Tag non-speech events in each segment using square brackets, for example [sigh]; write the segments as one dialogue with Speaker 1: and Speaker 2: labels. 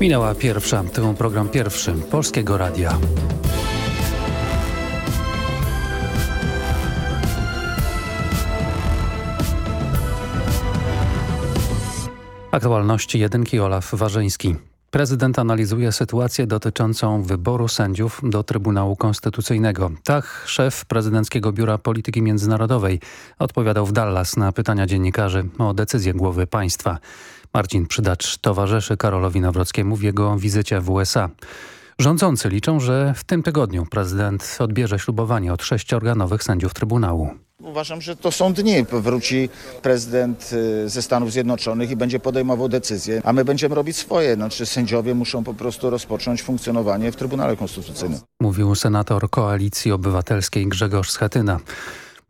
Speaker 1: Minęła pierwsza, to program pierwszy Polskiego Radia. Aktualności jedynki Olaf Warzyński. Prezydent analizuje sytuację dotyczącą wyboru sędziów do Trybunału Konstytucyjnego. Tak szef Prezydenckiego Biura Polityki Międzynarodowej odpowiadał w Dallas na pytania dziennikarzy o decyzję głowy państwa. Marcin Przydacz towarzyszy Karolowi Nawrockiemu w jego wizycie w USA. Rządzący liczą, że w tym tygodniu prezydent odbierze ślubowanie od sześciorga nowych sędziów Trybunału.
Speaker 2: Uważam, że to są dni. Wróci prezydent y, ze Stanów Zjednoczonych i będzie podejmował decyzje, a my będziemy robić swoje. Znaczy sędziowie muszą po prostu rozpocząć funkcjonowanie w Trybunale Konstytucyjnym.
Speaker 1: Mówił senator Koalicji Obywatelskiej Grzegorz Schetyna.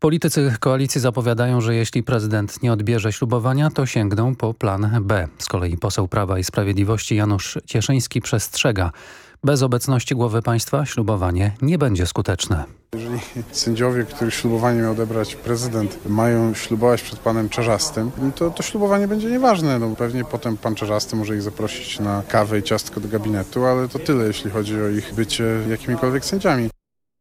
Speaker 1: Politycy koalicji zapowiadają, że jeśli prezydent nie odbierze ślubowania, to sięgną po plan B. Z kolei poseł Prawa i Sprawiedliwości Janusz Cieszyński przestrzega. Bez obecności głowy państwa ślubowanie nie będzie skuteczne.
Speaker 3: Jeżeli sędziowie, których ślubowanie miał odebrać prezydent, mają ślubować przed panem Czarzastym, to to ślubowanie będzie nieważne. No, pewnie potem pan Czarzasty może ich zaprosić na kawę i ciastko do gabinetu, ale to tyle, jeśli chodzi o ich bycie jakimikolwiek sędziami.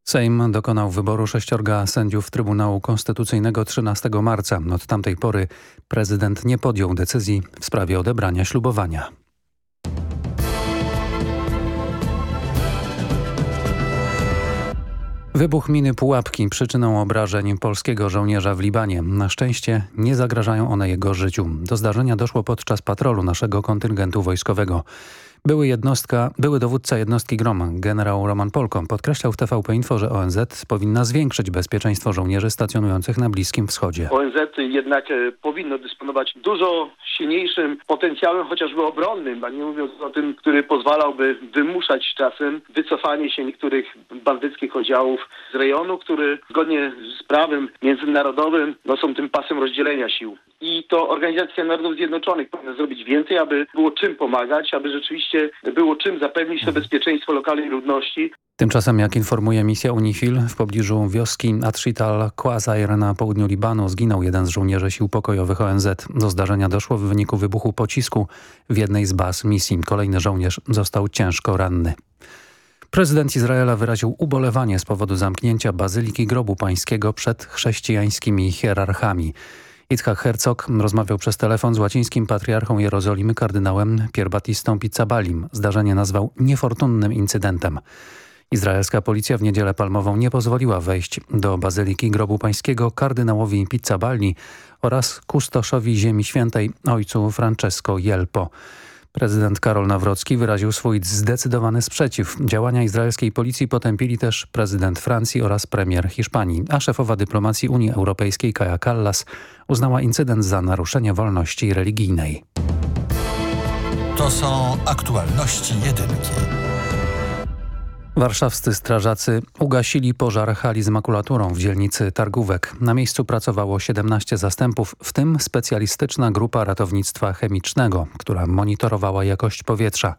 Speaker 1: Sejm dokonał wyboru sześciorga sędziów Trybunału Konstytucyjnego 13 marca. Od tamtej pory prezydent nie podjął decyzji w sprawie odebrania ślubowania. Wybuch miny Pułapki przyczyną obrażeń polskiego żołnierza w Libanie. Na szczęście nie zagrażają one jego życiu. Do zdarzenia doszło podczas patrolu naszego kontyngentu wojskowego. Były, jednostka, były dowódca jednostki GROM, generał Roman Polkom, podkreślał w TVP Info, że ONZ powinna zwiększyć bezpieczeństwo żołnierzy stacjonujących na Bliskim Wschodzie.
Speaker 4: ONZ jednak e, powinno dysponować dużo silniejszym potencjałem, chociażby obronnym, a nie mówiąc o tym, który pozwalałby wymuszać czasem wycofanie się niektórych bandyckich oddziałów z rejonu, który zgodnie z prawem międzynarodowym no, są tym pasem rozdzielenia sił. I to Organizacja Narodów Zjednoczonych powinna zrobić więcej, aby było czym pomagać, aby rzeczywiście było czym zapewnić to bezpieczeństwo lokalnej ludności.
Speaker 1: Tymczasem, jak informuje misja UNIFIL, w pobliżu wioski Atshital Kwazair na południu Libanu zginął jeden z żołnierzy sił pokojowych ONZ. Do zdarzenia doszło w wyniku wybuchu pocisku w jednej z baz misji. Kolejny żołnierz został ciężko ranny. Prezydent Izraela wyraził ubolewanie z powodu zamknięcia Bazyliki Grobu Pańskiego przed chrześcijańskimi hierarchami. Itzhak Herzog rozmawiał przez telefon z łacińskim patriarchą Jerozolimy kardynałem Pierbatistą Pizzabalim. Zdarzenie nazwał niefortunnym incydentem. Izraelska policja w niedzielę palmową nie pozwoliła wejść do Bazyliki Grobu Pańskiego kardynałowi Pizzaballi oraz kustoszowi Ziemi Świętej ojcu Francesco Jelpo. Prezydent Karol Nawrocki wyraził swój zdecydowany sprzeciw. Działania izraelskiej policji potępili też prezydent Francji oraz premier Hiszpanii, a szefowa dyplomacji Unii Europejskiej Kaja Kallas uznała incydent za naruszenie wolności religijnej.
Speaker 5: To są aktualności jedynki.
Speaker 1: Warszawscy strażacy ugasili pożar hali z makulaturą w dzielnicy Targówek. Na miejscu pracowało 17 zastępów, w tym specjalistyczna grupa ratownictwa chemicznego, która monitorowała jakość powietrza.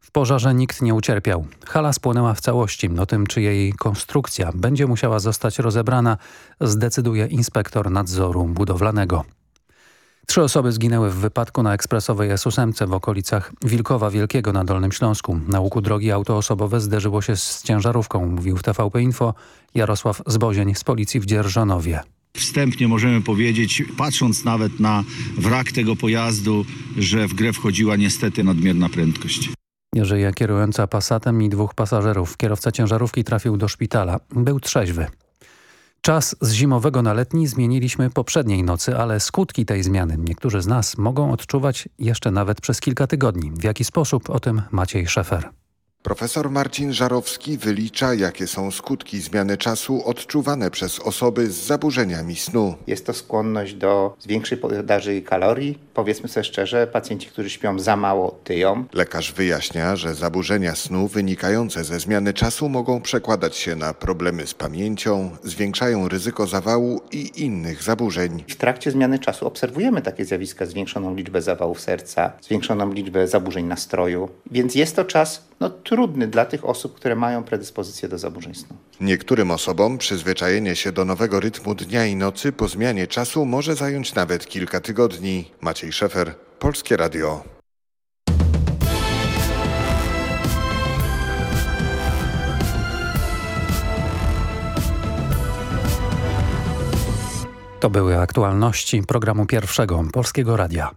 Speaker 1: W pożarze nikt nie ucierpiał. Hala spłonęła w całości. O tym, czy jej konstrukcja będzie musiała zostać rozebrana, zdecyduje inspektor nadzoru budowlanego. Trzy osoby zginęły w wypadku na ekspresowej S8 w okolicach Wilkowa Wielkiego na Dolnym Śląsku. Na łuku drogi auto osobowe zderzyło się z ciężarówką, mówił w TVP Info Jarosław Zbozień z policji w Dzierżonowie.
Speaker 6: Wstępnie możemy powiedzieć, patrząc nawet na wrak tego pojazdu, że w grę wchodziła niestety nadmierna prędkość.
Speaker 1: Żyje kierująca Passatem i dwóch pasażerów. Kierowca ciężarówki trafił do szpitala. Był trzeźwy. Czas z zimowego na letni zmieniliśmy poprzedniej nocy, ale skutki tej zmiany niektórzy z nas mogą odczuwać jeszcze nawet przez kilka tygodni. W jaki sposób o tym Maciej Szefer.
Speaker 7: Profesor Marcin Żarowski wylicza, jakie są skutki zmiany czasu odczuwane przez osoby z zaburzeniami snu.
Speaker 8: Jest to skłonność do zwiększej podaży kalorii. Powiedzmy sobie szczerze, pacjenci, którzy śpią za mało, tyją.
Speaker 7: Lekarz wyjaśnia, że zaburzenia snu wynikające ze zmiany czasu mogą przekładać się na problemy z pamięcią, zwiększają ryzyko zawału i innych zaburzeń.
Speaker 8: W trakcie zmiany czasu obserwujemy takie zjawiska, zwiększoną liczbę zawałów serca, zwiększoną liczbę zaburzeń nastroju, więc jest to czas no, trudny trudny dla tych osób, które mają predyspozycję do zaburzeń snu.
Speaker 7: Niektórym osobom przyzwyczajenie się do nowego rytmu dnia i nocy po zmianie czasu może zająć nawet kilka tygodni. Maciej Szefer, Polskie Radio.
Speaker 1: To były aktualności programu pierwszego Polskiego Radia.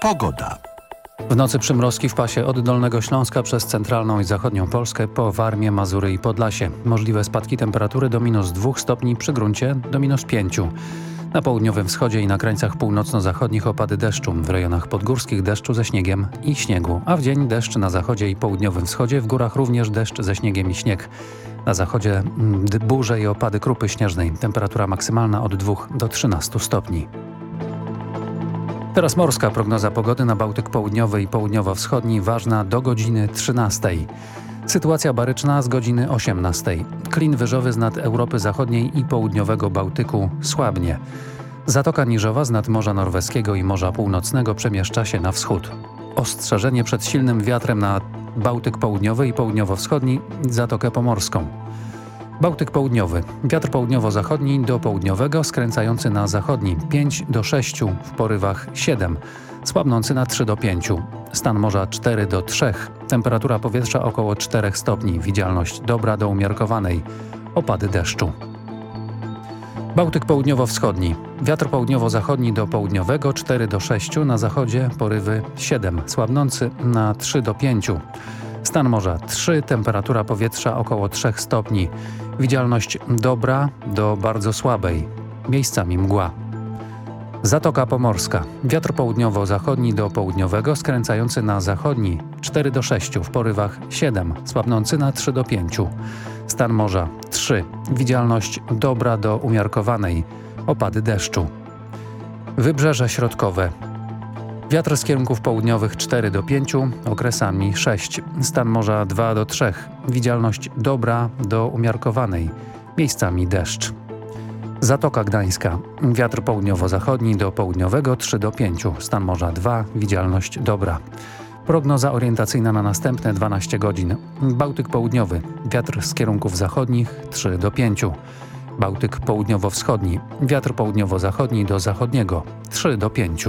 Speaker 5: Pogoda.
Speaker 1: W nocy przymrozki w pasie od Dolnego Śląska przez centralną i zachodnią Polskę po Warmię, Mazury i Podlasie. Możliwe spadki temperatury do minus 2 stopni przy gruncie do minus 5. Na południowym wschodzie i na krańcach północno-zachodnich opady deszczu, w rejonach podgórskich deszczu ze śniegiem i śniegu, a w dzień deszcz na zachodzie i południowym wschodzie, w górach również deszcz ze śniegiem i śnieg. Na zachodzie mm, burze i opady krupy śnieżnej. Temperatura maksymalna od 2 do 13 stopni. Teraz morska prognoza pogody na Bałtyk Południowy i Południowo-Wschodni ważna do godziny 13. Sytuacja baryczna z godziny 18. Klin wyżowy z nad Europy Zachodniej i Południowego Bałtyku słabnie. Zatoka Niżowa z nad Morza Norweskiego i Morza Północnego przemieszcza się na wschód. Ostrzeżenie przed silnym wiatrem na Bałtyk Południowy i Południowo-Wschodni, Zatokę Pomorską. Bałtyk Południowy. Wiatr południowo-zachodni do południowego skręcający na zachodni 5 do 6, w porywach 7, słabnący na 3 do 5. Stan morza 4 do 3. Temperatura powietrza około 4 stopni. Widzialność dobra do umiarkowanej. Opady deszczu. Bałtyk południowo-wschodni. Wiatr południowo-zachodni do południowego 4 do 6, na zachodzie porywy 7, słabnący na 3 do 5. Stan morza 3, temperatura powietrza około 3 stopni. Widzialność dobra do bardzo słabej. Miejscami mgła. Zatoka Pomorska. Wiatr południowo-zachodni do południowego, skręcający na zachodni 4 do 6, w porywach 7, słabnący na 3 do 5. Stan morza 3. Widzialność dobra do umiarkowanej. Opady deszczu. Wybrzeże środkowe. Wiatr z kierunków południowych 4 do 5, okresami 6. Stan morza 2 do 3. Widzialność dobra do umiarkowanej. Miejscami deszcz. Zatoka Gdańska. Wiatr południowo-zachodni do południowego 3 do 5. Stan morza 2. Widzialność dobra. Prognoza orientacyjna na następne 12 godzin. Bałtyk południowy. Wiatr z kierunków zachodnich 3 do 5. Bałtyk południowo-wschodni. Wiatr południowo-zachodni do zachodniego 3 do 5.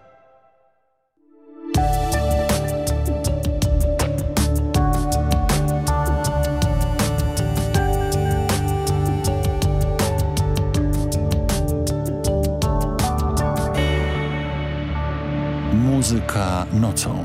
Speaker 5: Muzyka nocą.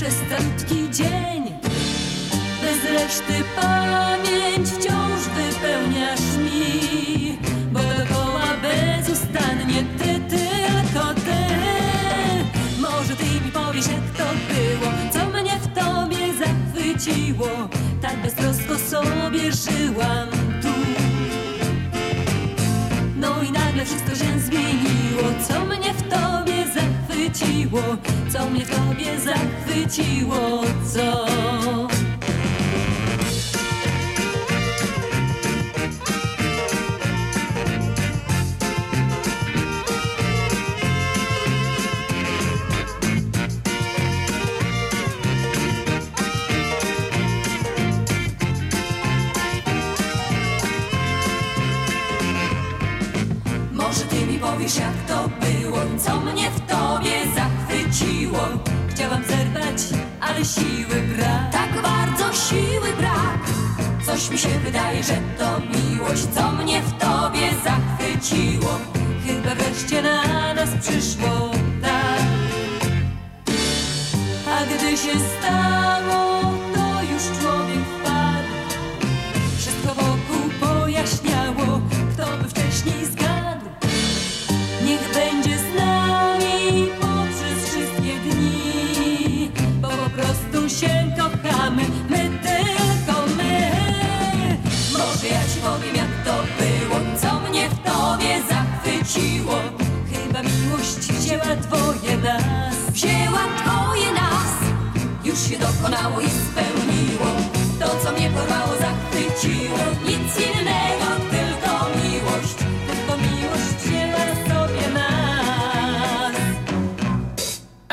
Speaker 9: Przez calutki dzień. Bez reszty pamięć wciąż wypełniasz mi Bo dokoła bezustannie ty, tylko ty. Może ty mi powiesz jak to było Co mnie w tobie zachwyciło? Tak beztrosko sobie żyłam nagle wszystko się zmieniło. Co mnie w tobie zachwyciło? Co mnie w tobie zachwyciło? Co?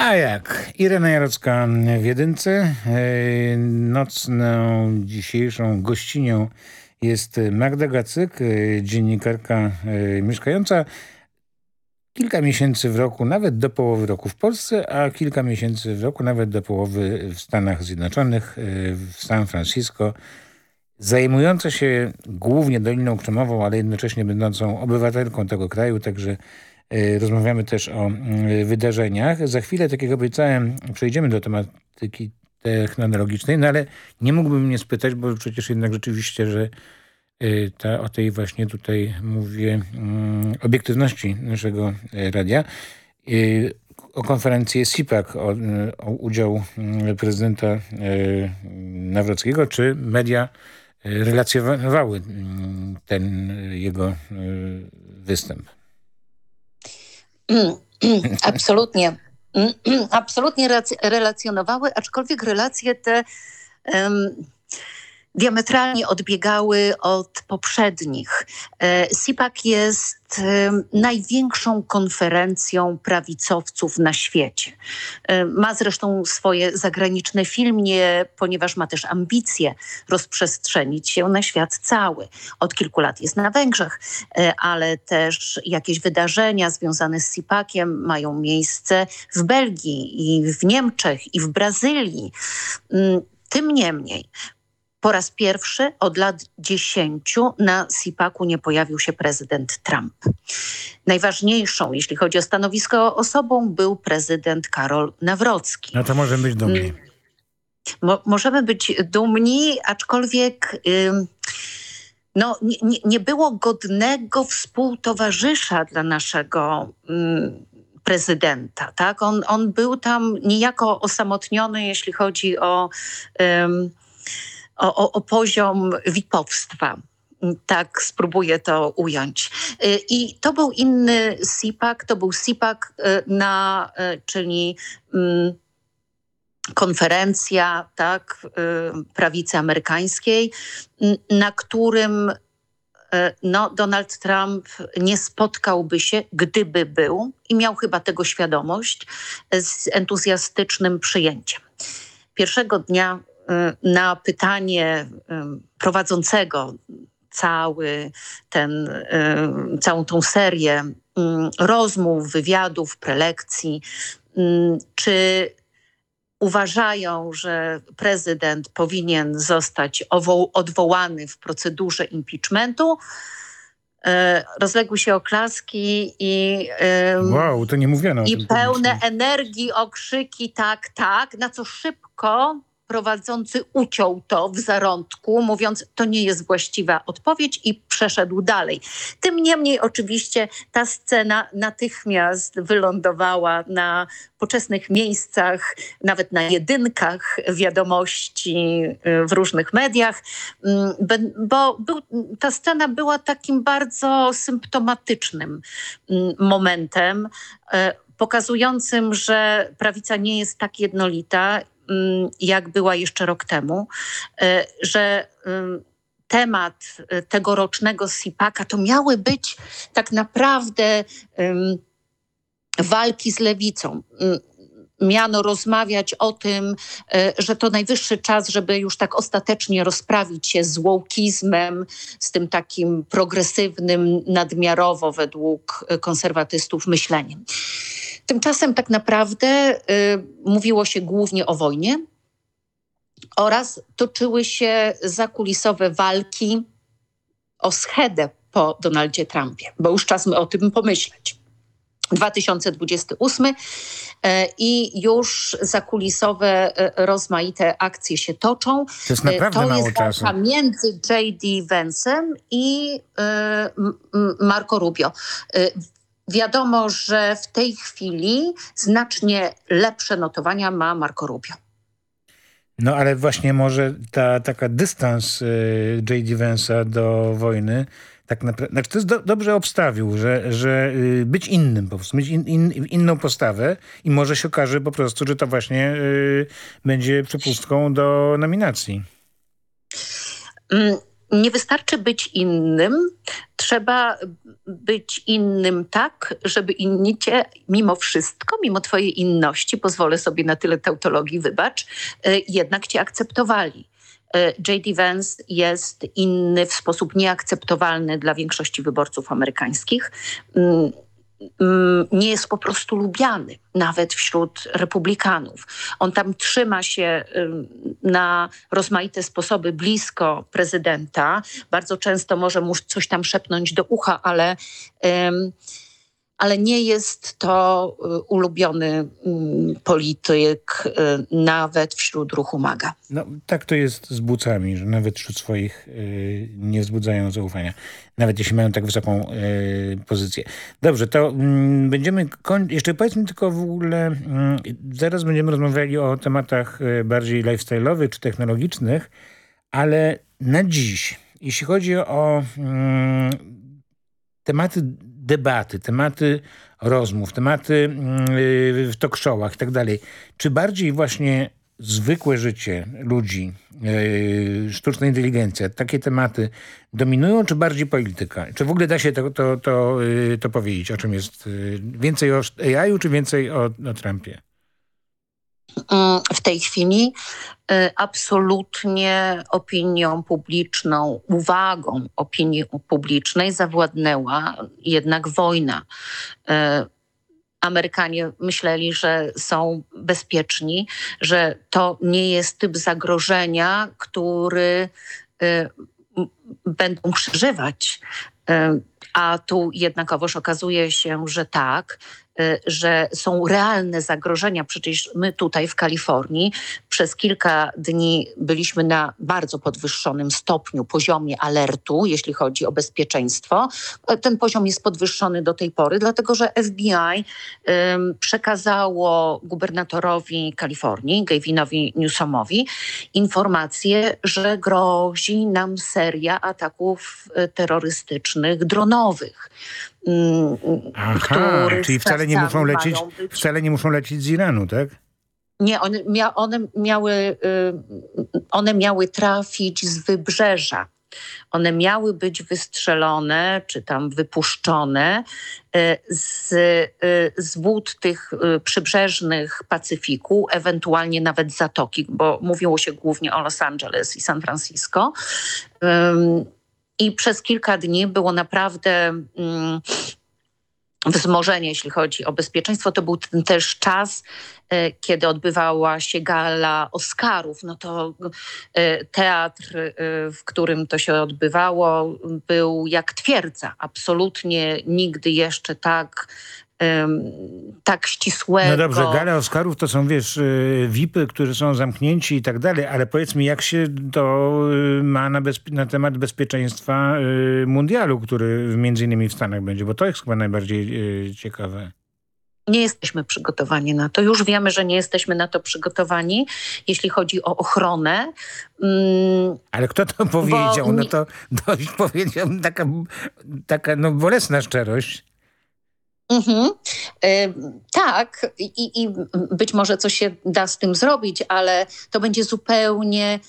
Speaker 9: A jak?
Speaker 10: Irena Jarocka w jedynce. Nocną dzisiejszą gościnią jest Magda Gacyk, dziennikarka mieszkająca kilka miesięcy w roku, nawet do połowy roku w Polsce, a kilka miesięcy w roku, nawet do połowy w Stanach Zjednoczonych, w San Francisco, zajmująca się głównie Doliną Krzemową, ale jednocześnie będącą obywatelką tego kraju, także rozmawiamy też o mm, wydarzeniach. Za chwilę, tak jak obiecałem, przejdziemy do tematyki technologicznej, no ale nie mógłbym nie spytać, bo przecież jednak rzeczywiście, że y, ta, o tej właśnie tutaj mówię mm, obiektywności naszego e, radia. O konferencję SIPAC, o, o udział mm, prezydenta Nawrockiego, czy media relacjonowały ten jego występ. [clears throat]
Speaker 11: Absolutnie. [clears throat] Absolutnie relacjonowały, aczkolwiek relacje te em, diametralnie odbiegały od poprzednich. E, SIPAC jest em, największą konferencją prawicowców na świecie. E, Ma zresztą swoje zagraniczne filmie, ponieważ ma też ambicje rozprzestrzenić się na świat cały. Od kilku lat jest na Węgrzech, e, ale też jakieś wydarzenia związane z SIPAC-iem mają miejsce w Belgii i w Niemczech i w Brazylii. Mm, Tym niemniej po raz pierwszy od lat dziesięciu na SIPAC-u nie pojawił się prezydent Trump. Najważniejszą, jeśli chodzi o stanowisko, osobą był prezydent Karol Nawrocki.
Speaker 10: No to możemy być dumni.
Speaker 11: Mo możemy być dumni, aczkolwiek ym, no, nie, było godnego współtowarzysza dla naszego prezydenta. Tak? On, on był tam niejako osamotniony, jeśli chodzi o, o, o, o poziom wipowstwa. Tak spróbuję to ująć. Y, I to był inny SIPAC, to był SIPAC, y, na, y, czyli mm, konferencja tak, prawicy amerykańskiej, na którym no, Donald Trump nie spotkałby się, gdyby był i miał chyba tego świadomość, z entuzjastycznym przyjęciem. Pierwszego dnia na pytanie y, prowadzącego cały ten, y, całą tą serię y, rozmów, wywiadów, prelekcji, y, czy uważają, że prezydent powinien zostać odwołany w procedurze impeachmentu, rozległy się oklaski i,
Speaker 10: Wow, to nie mówiono
Speaker 11: i pełne energii okrzyki tak, tak, na co szybko prowadzący uciął to w zarądku, mówiąc, to nie jest właściwa odpowiedź i przeszedł dalej. Tym niemniej oczywiście ta scena natychmiast wylądowała na poczesnych miejscach, nawet na jedynkach wiadomości y, w różnych mediach, Mm, bo był, ta scena była takim bardzo symptomatycznym mm, momentem, e, pokazującym, że prawica nie jest tak jednolita, jak była jeszcze rok temu, e, że ym, temat e, tegorocznego SIPAC-a to miały być tak naprawdę walki z lewicą. Ym, miano rozmawiać o tym, że to najwyższy czas, żeby już tak ostatecznie rozprawić się z wołkizmem, z tym takim progresywnym, nadmiarowo według konserwatystów myśleniem. Tymczasem tak naprawdę y, mówiło się głównie o wojnie oraz toczyły się zakulisowe walki o schedę po Donaldzie Trumpie, bo już czas o tym pomyśleć. 2028 e, i już zakulisowe e, rozmaite akcje się toczą.
Speaker 10: To jest naprawdę
Speaker 11: to
Speaker 10: mało
Speaker 11: jest
Speaker 10: czasu.
Speaker 11: między J.D. Vance'em i e, Marco Rubio. Wiadomo, że w tej chwili znacznie lepsze notowania ma Marco Rubio.
Speaker 10: No ale właśnie może ta taka dystans y, J.D. Vance'a do wojny tak naprawdę, znaczy to jest do, dobrze obstawił, że, że y, być innym po prostu, mieć in, in, inną postawę i może się okaże po prostu, że to właśnie y, będzie przepustką do nominacji.
Speaker 11: Mm, Nie wystarczy być innym, trzeba być innym tak, żeby inni cię mimo wszystko, mimo twojej inności, pozwolę sobie na tyle tautologii, wybacz, y, jednak cię akceptowali. Y, J.D. Vance jest inny w sposób nieakceptowalny dla większości wyborców amerykańskich. Mm, Nie jest po prostu lubiany, nawet wśród republikanów. On tam trzyma się na rozmaite sposoby blisko prezydenta. Bardzo często może mu coś tam szepnąć do ucha, ale, ym, ale nie jest to y, ulubiony ym, polityk y, nawet wśród ruchu MAGA.
Speaker 10: No tak to jest z bucami, że nawet wśród swoich y, nie wzbudzają zaufania. Nawet jeśli mają tak wysoką y, pozycję. Dobrze, to mm, będziemy. Jeszcze powiedzmy tylko w ogóle, mm, zaraz będziemy rozmawiali o tematach y, bardziej lifestyle'owych czy technologicznych, ale na dziś, jeśli chodzi o mm, tematy debaty, tematy rozmów, tematy mm, y, w talk showach i tak dalej, czy bardziej właśnie zwykłe życie ludzi, yy, sztuczna inteligencja, takie tematy dominują, czy bardziej polityka? Czy w ogóle da się to, to, to, yy, to powiedzieć, o czym jest więcej o AI-u, czy więcej o, o Trumpie?
Speaker 11: Mm, w tej chwili y, absolutnie opinią publiczną, uwagą opinii publicznej zawładnęła jednak wojna. Y, Amerykanie myśleli, że są bezpieczni, że to nie jest typ zagrożenia, który y, będą przeżywać. Y, A tu jednakowoż okazuje się, że tak, y, że są realne zagrożenia. Przecież my tutaj w Kalifornii przez kilka dni byliśmy na bardzo podwyższonym stopniu, poziomie alertu, jeśli chodzi o bezpieczeństwo. E, Ten poziom jest podwyższony do tej pory, dlatego że FBI przekazało gubernatorowi Kalifornii, Gavinowi Newsomowi, informację, że grozi nam seria ataków e, terrorystycznych dronowych. Mm,
Speaker 10: Aha, czyli wcale nie muszą lecieć,
Speaker 11: być-
Speaker 10: wcale nie muszą lecieć z Iranu, tak?
Speaker 11: Nie, one, mia, one, miały, y, one miały trafić z wybrzeża. One miały być wystrzelone, czy tam wypuszczone y, z, y, z wód tych przybrzeżnych Pacyfiku, ewentualnie nawet zatoki, bo mówiło się głównie o Los Angeles i San Francisco. I przez kilka dni było naprawdę mm, wzmożenie, jeśli chodzi o bezpieczeństwo. To był ten też czas, e, kiedy odbywała się gala Oscarów. No to e, teatr, e, w którym to się odbywało, był jak twierdza. Absolutnie nigdy jeszcze tak, tak ścisłego.
Speaker 10: No dobrze, gale Oscarów to są, wiesz, y, VIPy, którzy są zamknięci i tak dalej, ale powiedz mi, jak się to y, ma na, na temat bezpieczeństwa y, mundialu, który między innymi w Stanach będzie, bo to jest chyba najbardziej ciekawe.
Speaker 11: Nie jesteśmy przygotowani na to. Już wiemy, że nie jesteśmy na to przygotowani, jeśli chodzi o ochronę. Mm,
Speaker 10: Ale kto to powiedział? No to dość powiedział taka, taka no, bolesna szczerość.
Speaker 11: Mhm. E, tak, i, i być może coś się da z tym zrobić, ale to będzie zupełnie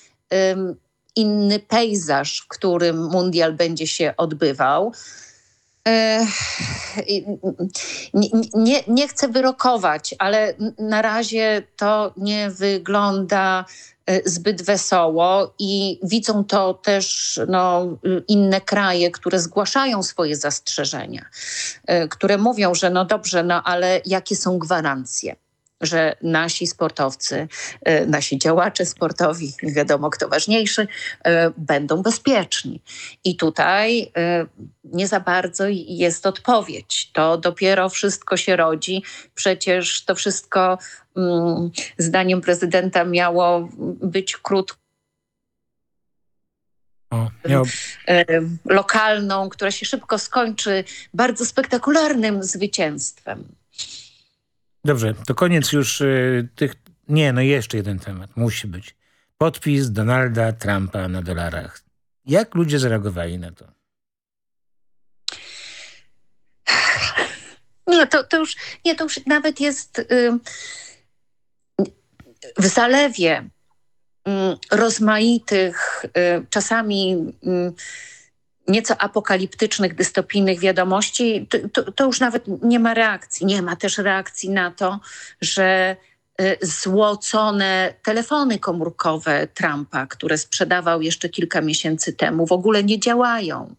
Speaker 11: inny pejzaż, w którym mundial będzie się odbywał. nie, nie, nie chcę wyrokować, ale na razie to nie wygląda zbyt wesoło i widzą to też no, inne kraje, które zgłaszają swoje zastrzeżenia, e, które mówią, że no dobrze, no ale jakie są gwarancje? Że nasi sportowcy, e, nasi działacze sportowi, nie wiadomo kto ważniejszy, e, będą bezpieczni. I tutaj e, nie za bardzo jest odpowiedź. To dopiero wszystko się rodzi. Przecież to wszystko mm, zdaniem prezydenta miało być krótko.
Speaker 10: O, miał...
Speaker 11: lokalną, która się szybko skończy bardzo spektakularnym zwycięstwem.
Speaker 10: Dobrze, to koniec już y, tych... Nie, no jeszcze jeden temat. Musi być. Podpis Donalda Trumpa na dolarach. Jak ludzie zareagowali na to? [sighs]
Speaker 11: Nie, to, to, już, nie, to już nawet jest y, w zalewie y, rozmaitych, y, czasami y, nieco apokaliptycznych, dystopijnych wiadomości, to, to, to, już nawet nie ma reakcji. Nie ma też reakcji na to, że złocone telefony komórkowe Trumpa, które sprzedawał jeszcze kilka miesięcy temu, w ogóle nie działają.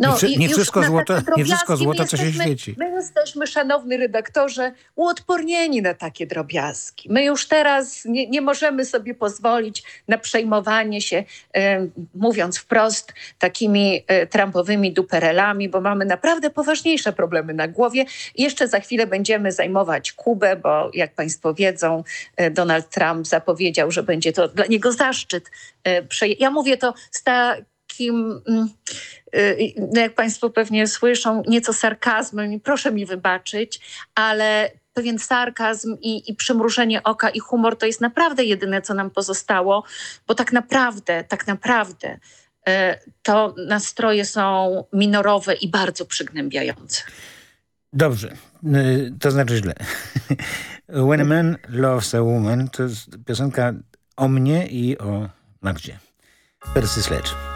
Speaker 10: No, nie, nie, wszystko złoto, nie wszystko złoto, co się świeci.
Speaker 11: My jesteśmy, szanowny redaktorze, uodpornieni na takie drobiazgi. My już teraz nie, nie możemy sobie pozwolić na przejmowanie się, e, mówiąc wprost, takimi e, Trumpowymi duperelami, bo mamy naprawdę poważniejsze problemy na głowie. Jeszcze za chwilę będziemy zajmować Kubę, bo jak państwo wiedzą, e, Donald Trump zapowiedział, że będzie to dla niego zaszczyt. E, ja mówię to z takim takim, mm, y, no jak Państwo pewnie słyszą, nieco sarkazmem, proszę mi wybaczyć, ale pewien sarkazm i, i przymrużenie oka i humor to jest naprawdę jedyne, co nam pozostało, bo tak naprawdę, tak naprawdę y, to nastroje są minorowe i bardzo przygnębiające.
Speaker 10: Dobrze, y, to znaczy źle. [laughs] When a man loves a woman to jest piosenka o mnie i o Magdzie. Percy Sledge.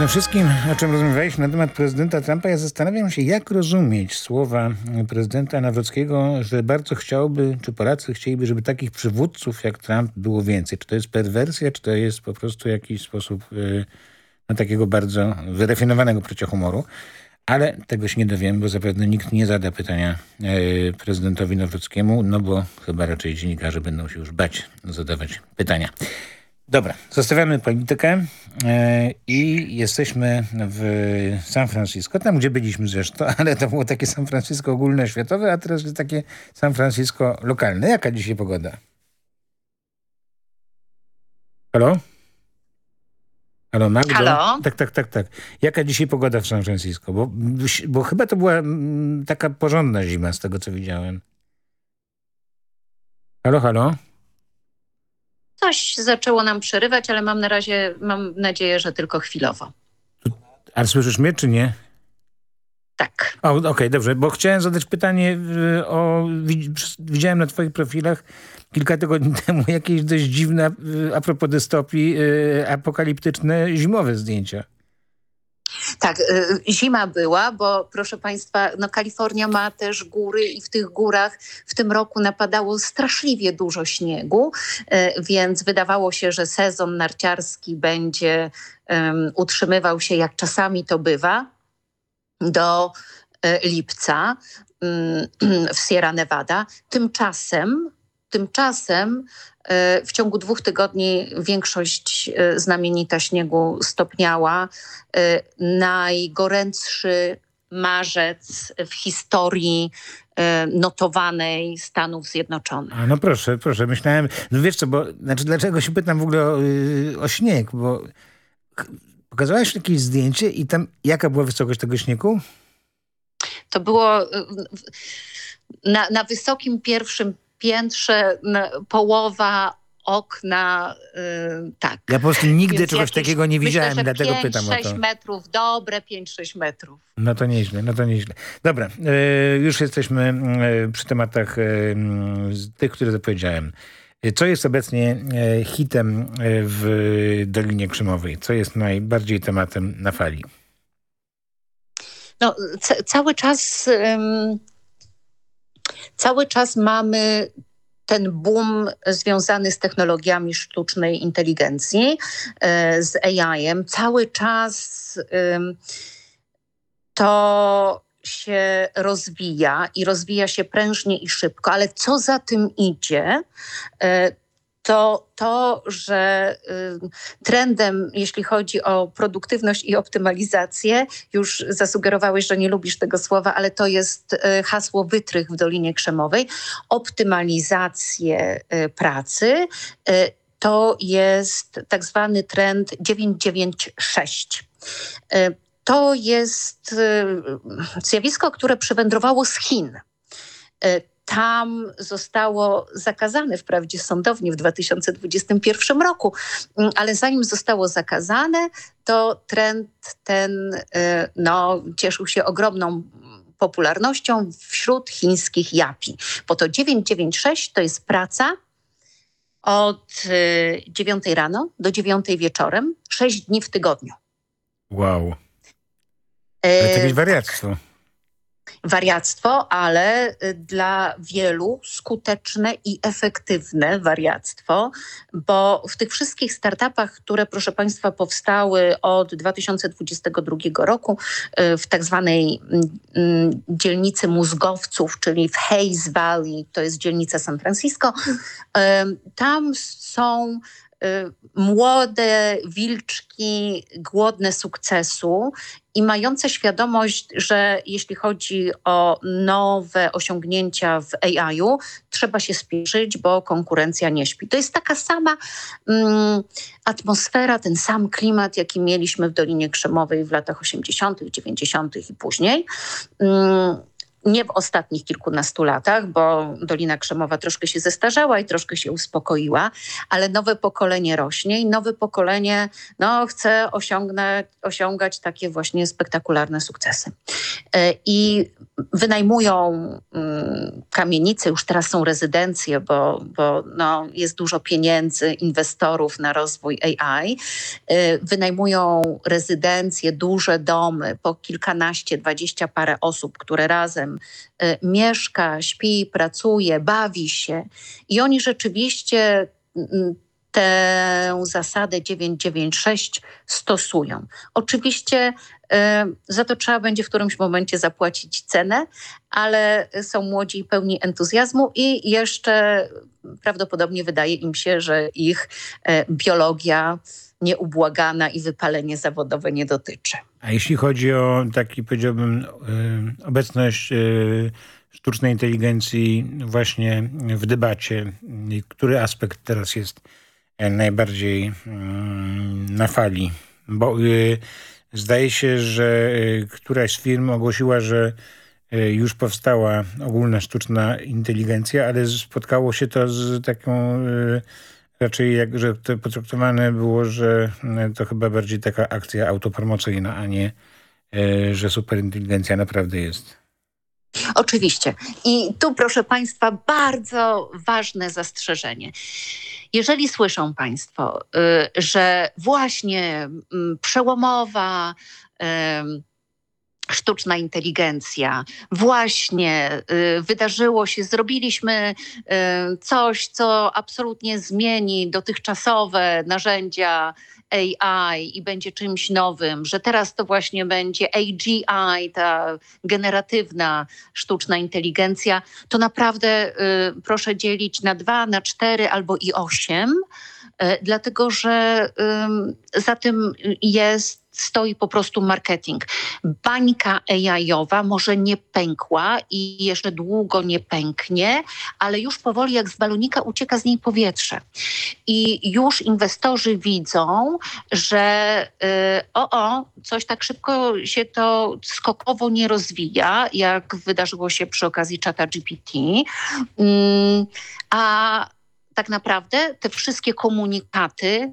Speaker 10: Tym wszystkim, o czym rozmawialiśmy na temat prezydenta Trumpa, ja zastanawiam się, jak rozumieć słowa prezydenta Nawrockiego, że bardzo chciałby, czy Polacy chcieliby, żeby takich przywódców jak Trump było więcej. Czy to jest perwersja, czy to jest po prostu jakiś sposób y, no, takiego bardzo wyrafinowanego poczucia humoru. Ale tego się nie dowiem, bo zapewne nikt nie zada pytania y, prezydentowi Nawrockiemu, no bo chyba raczej dziennikarze będą się już bać zadawać pytania. Dobra, zostawiamy politykę e, i jesteśmy w San Francisco, tam gdzie byliśmy zresztą, [laughs] ale to było takie San Francisco ogólnoświatowe, a teraz jest takie San Francisco lokalne. Jaka dzisiaj pogoda? Halo? Halo, Magdo?
Speaker 11: Halo?
Speaker 10: Tak, tak, tak, tak. Jaka dzisiaj pogoda w San Francisco? Bo, bo chyba to była mm, taka porządna zima z tego, co widziałem. Halo, halo?
Speaker 11: Coś zaczęło nam przerywać, ale mam na razie, mam nadzieję, że tylko chwilowo.
Speaker 10: Ale słyszysz mnie, czy nie?
Speaker 11: Tak.
Speaker 10: Okej, dobrze, bo chciałem zadać pytanie y, o... wi- Widziałem na twoich profilach kilka tygodni [laughs] temu jakieś dość dziwne, y, a propos dystopii, y, apokaliptyczne zimowe zdjęcia.
Speaker 11: Tak, y, zima była, bo proszę Państwa, no Kalifornia ma też góry i w tych górach w tym roku napadało straszliwie dużo śniegu, y, więc wydawało się, że sezon narciarski będzie um, utrzymywał się, jak czasami to bywa, do y, lipca mm, [clears throat] w Sierra Nevada. Tymczasem, tymczasem y, w ciągu dwóch tygodni większość y, znamienita śniegu stopniała. Y, Najgorętszy marzec w historii notowanej Stanów Zjednoczonych.
Speaker 10: A no proszę, proszę, myślałem, no wiesz co, bo, znaczy dlaczego się pytam w ogóle o, y, o śnieg, bo pokazałaś jakieś zdjęcie i tam jaka była wysokość tego śniegu?
Speaker 11: To było y, na, na wysokim pierwszym piętrze połowa okna, y, tak.
Speaker 10: Ja po prostu nigdy
Speaker 11: Więc
Speaker 10: czegoś
Speaker 11: jakieś-
Speaker 10: takiego nie widziałem,
Speaker 11: myślę,
Speaker 10: dlatego
Speaker 11: 5,
Speaker 10: pytam o
Speaker 11: 6
Speaker 10: to.
Speaker 11: metrów, dobre 5-6 metrów.
Speaker 10: No to nieźle, no to nieźle. Dobra, e, już jesteśmy e, przy tematach z tych, które zapowiedziałem. Co jest obecnie hitem w Dolinie Krzemowej? Co jest najbardziej tematem na fali?
Speaker 11: No, ca- cały czas ym, cały czas mamy ten boom związany z technologiami sztucznej inteligencji, y, z AI-em. Cały czas to się rozwija i rozwija się prężnie i szybko, ale co za tym idzie, y, to to, że y, trendem, jeśli chodzi o produktywność i optymalizację, już zasugerowałeś, że nie lubisz tego słowa, ale to jest y, hasło wytrych w Dolinie Krzemowej, optymalizację y, pracy. To jest tak zwany trend 996. Y, To jest zjawisko, które przywędrowało z Chin. Y, Tam zostało zakazane wprawdzie sądownie w 2021 roku, mm, ale zanim zostało zakazane, to trend ten y, no, cieszył się ogromną popularnością wśród chińskich japi. Bo to 996 to jest praca od y, 9 rano do 9 wieczorem, 6 dni w tygodniu.
Speaker 10: Wow. Ale to jakieś wariactwo.
Speaker 11: Wariactwo, ale y, dla wielu skuteczne i efektywne wariactwo, bo w tych wszystkich startupach, które proszę Państwa powstały od 2022 roku y, w tak zwanej mm, mm, dzielnicy mózgowców, czyli w Hayes Valley, to jest dzielnica San Francisco, y, tam są młode wilczki głodne sukcesu i mające świadomość, że jeśli chodzi o nowe osiągnięcia w AI-u, trzeba się spieszyć, bo konkurencja nie śpi. To jest taka sama mm, atmosfera, ten sam klimat, jaki mieliśmy w Dolinie Krzemowej w latach 80., 90. i później. Mm, nie w ostatnich kilkunastu latach, bo Dolina Krzemowa troszkę się zestarzała i troszkę się uspokoiła, ale nowe pokolenie rośnie i nowe pokolenie no, chce osiągnąć, osiągać takie właśnie spektakularne sukcesy. E, I wynajmują mm, kamienice, już teraz są rezydencje, bo, bo no, jest dużo pieniędzy, inwestorów na rozwój AI. E, wynajmują rezydencje, duże domy, po kilkanaście, dwadzieścia parę osób, które razem y, mieszka, śpi, pracuje, bawi się. I oni rzeczywiście mm, tę zasadę 996 stosują. Oczywiście y, za to trzeba będzie w którymś momencie zapłacić cenę, ale są młodzi i pełni entuzjazmu i jeszcze prawdopodobnie wydaje im się, że ich y, biologia nieubłagana i wypalenie zawodowe nie dotyczy.
Speaker 10: A jeśli chodzi o taki, powiedziałbym, y, obecność sztucznej inteligencji właśnie w debacie, który aspekt teraz jest najbardziej na fali? Bo zdaje się, że któraś z firm ogłosiła, że już powstała ogólna sztuczna inteligencja, ale spotkało się to z taką raczej jak, że to potraktowane było, że to chyba bardziej taka akcja autopromocyjna, a nie, że superinteligencja naprawdę jest.
Speaker 11: Oczywiście. I tu, proszę Państwa, bardzo ważne zastrzeżenie. Jeżeli słyszą Państwo, y, że właśnie mm, przełomowa, sztuczna inteligencja. Właśnie y, wydarzyło się, zrobiliśmy y, coś, co absolutnie zmieni dotychczasowe narzędzia AI i będzie czymś nowym, że teraz to właśnie będzie AGI, ta generatywna sztuczna inteligencja, to naprawdę y, proszę dzielić na dwa, na cztery albo i osiem, dlatego że za tym jest stoi po prostu marketing. Bańka AI-owa może nie pękła i jeszcze długo nie pęknie, ale już powoli jak z balonika ucieka z niej powietrze. I już inwestorzy widzą, że yy, o, o, coś tak szybko się to skokowo nie rozwija, jak wydarzyło się przy okazji czata GPT. Yy, a tak naprawdę te wszystkie komunikaty,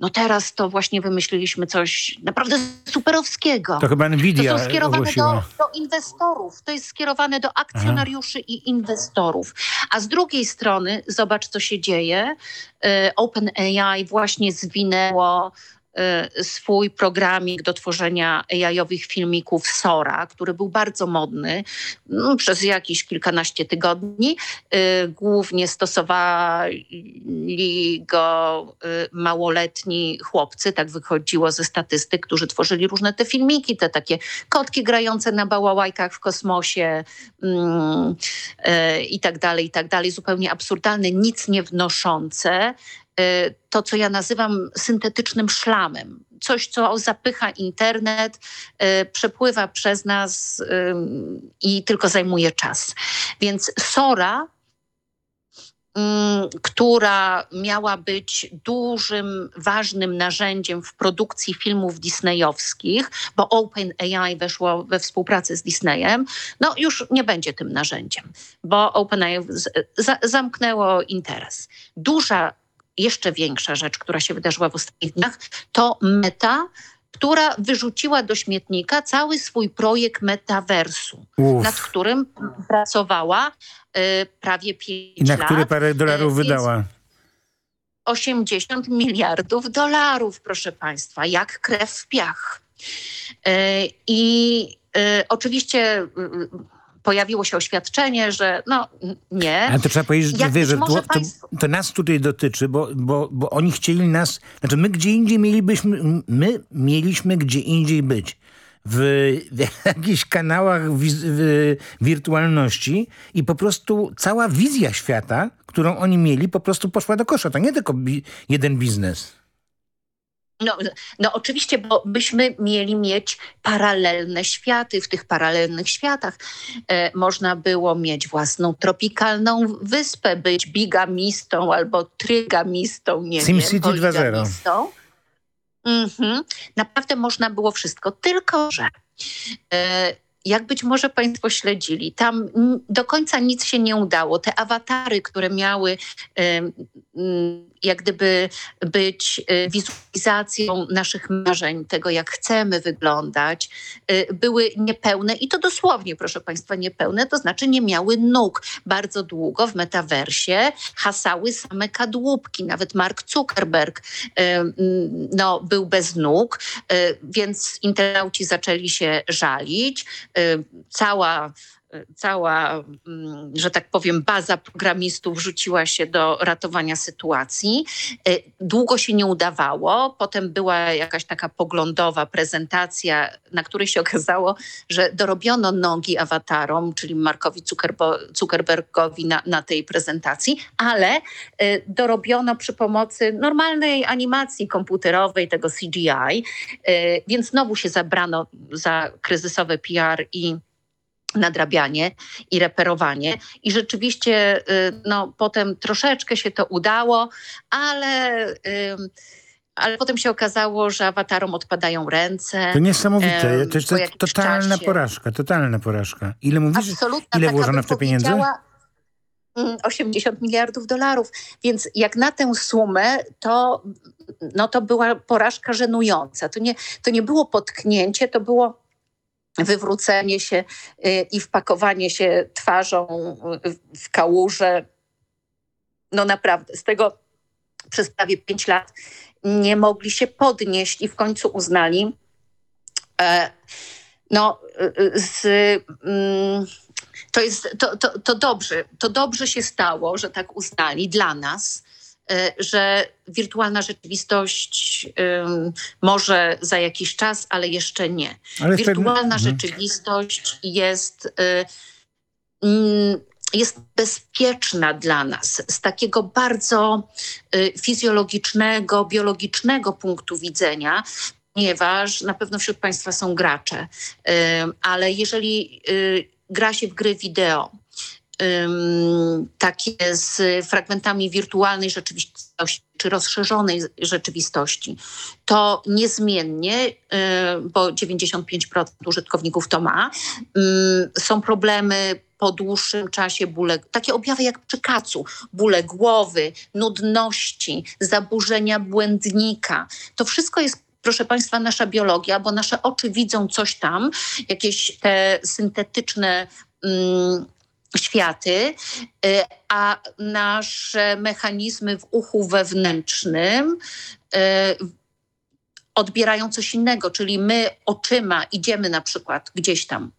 Speaker 11: no teraz to właśnie wymyśliliśmy coś naprawdę superowskiego.
Speaker 10: To chyba Nvidia
Speaker 11: To są skierowane do, do, inwestorów, to jest skierowane do akcjonariuszy Aha. i inwestorów. A z drugiej strony, zobacz co się dzieje. Y, OpenAI właśnie zwinęło swój programik do tworzenia AI-owych filmików Sora, który był bardzo modny no, przez jakieś kilkanaście tygodni. Y, głównie stosowali go y, małoletni chłopcy, tak wychodziło ze statystyk, którzy tworzyli różne te filmiki, te takie kotki grające na bałałajkach w kosmosie mm, i tak dalej, i tak dalej. Zupełnie absurdalne, nic nie wnoszące Y, to, co ja nazywam syntetycznym szlamem. Coś, co zapycha internet, y, przepływa przez nas i tylko zajmuje czas. Więc Sora która miała być dużym, ważnym narzędziem w produkcji filmów disneyowskich, bo OpenAI weszło we współpracę z Disneyem, no już nie będzie tym narzędziem, bo OpenAI zamknęło interes. Duża jeszcze większa rzecz, która się wydarzyła w ostatnich dniach, to Meta, która wyrzuciła do śmietnika cały swój projekt metaversu, Uf. nad którym pracowała y, prawie 5 lat.
Speaker 10: I na który parę dolarów y, wydała?
Speaker 11: 80 miliardów dolarów, proszę Państwa, jak krew w piach. Y, I y, oczywiście y, pojawiło się oświadczenie, że no nie.
Speaker 10: Ale to trzeba powiedzieć, że, wie, że to, to, to, nas tutaj dotyczy, bo, bo, bo oni chcieli nas, znaczy my gdzie indziej mielibyśmy, my mieliśmy gdzie indziej być. W, w jakichś kanałach w, wirtualności i po prostu cała wizja świata, którą oni mieli, po prostu poszła do kosza. To nie tylko bi jeden biznes.
Speaker 11: No, no oczywiście, bo byśmy mieli mieć paralelne światy. W tych paralelnych światach e, można było mieć własną tropikalną wyspę, być bigamistą albo trygamistą, nie
Speaker 10: SimCity wiem, 2.0.
Speaker 11: Mhm. Naprawdę można było wszystko, tylko że e, jak być może Państwo śledzili, tam do końca nic się nie udało. Te awatary, które miały mm, jak gdyby być y, wizualizacją naszych marzeń, tego jak chcemy wyglądać, y, były niepełne i to dosłownie, proszę Państwa, niepełne, to znaczy nie miały nóg. Bardzo długo w metaversie hasały same kadłubki. Nawet Mark Zuckerberg y, no, był bez nóg, więc internauci zaczęli się żalić. Cała cała, mm, że tak powiem, baza programistów rzuciła się do ratowania sytuacji. Y, Długo się nie udawało. Potem była jakaś taka poglądowa prezentacja, na której się [laughs] okazało, że dorobiono nogi awatarom, czyli Markowi Zuckerbergowi na, na tej prezentacji, ale y, dorobiono przy pomocy normalnej animacji komputerowej, tego CGI, y, więc znowu się zabrano za kryzysowe PR i nadrabianie i reperowanie. I rzeczywiście y, no, potem troszeczkę się to udało, ale, ym, ale potem się okazało, że awatarom odpadają ręce.
Speaker 10: To niesamowite. To jest to totalna
Speaker 11: czasie.
Speaker 10: porażka, totalna porażka. Ile mówisz?
Speaker 11: Absolutna,
Speaker 10: Ile włożono w to pieniędzy?
Speaker 11: powiedziała, mm, 80 miliardów dolarów. Więc jak na tę sumę, to, no to była porażka żenująca. To nie, to nie było potknięcie, to było wywrócenie się y, i wpakowanie się twarzą y, w kałużę. No naprawdę, z tego przez prawie pięć lat nie mogli się podnieść i w końcu uznali, e, no, y, z, mm, to jest, to, to, to dobrze, to dobrze się stało, że tak uznali dla nas, że wirtualna rzeczywistość może za jakiś czas, ale jeszcze nie.
Speaker 10: Ale
Speaker 11: wirtualna
Speaker 10: Mhm.
Speaker 11: rzeczywistość jest, y, mm, jest bezpieczna dla nas z takiego bardzo y, fizjologicznego, biologicznego punktu widzenia, ponieważ na pewno wśród Państwa są gracze, y, ale jeżeli y, gra się w gry wideo, takie z fragmentami wirtualnej rzeczywistości czy rozszerzonej rzeczywistości, to niezmiennie, y, bo 95% użytkowników to ma, są problemy po dłuższym czasie bóle, takie objawy jak przy kacu, bóle głowy, nudności, zaburzenia błędnika. To wszystko jest proszę Państwa, nasza biologia, bo nasze oczy widzą coś tam, jakieś te syntetyczne mm, światy, y, a nasze mechanizmy w uchu wewnętrznym y, odbierają coś innego, czyli my oczyma idziemy na przykład gdzieś tam